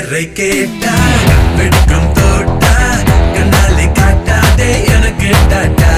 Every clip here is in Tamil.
பேரை கேட்டா வெட்கம் தோட்டா கண்ணாலே காட்டாதே எனக்கு டாட்டா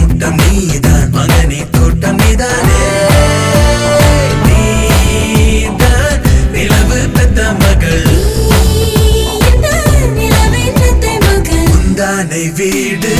முட்டம் நீதான் மகனே தோட்டம் நீதானே. நீதான் நிலவு பெத்த மகள். வீடு.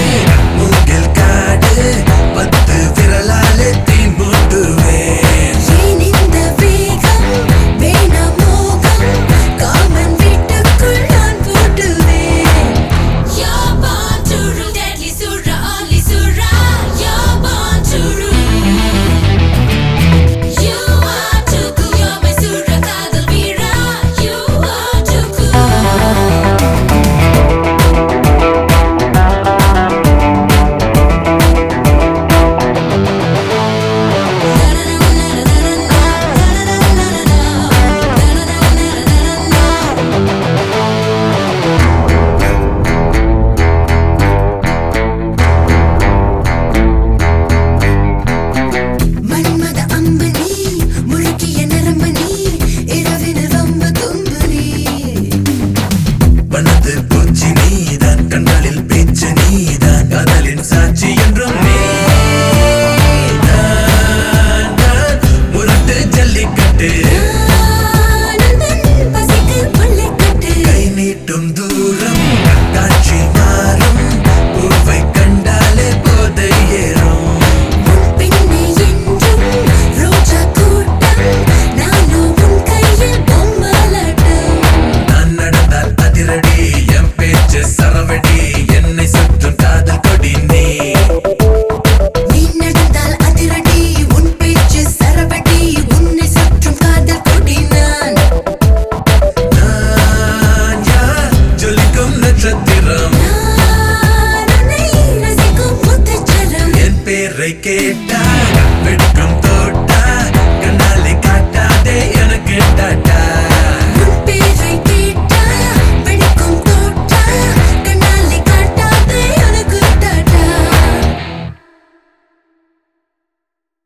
மனதிற்குள் பெயரை கேட்டா வெட்கம் தோட்டா கண்ணாலே காட்டாதே எனக்கு டாட்டா.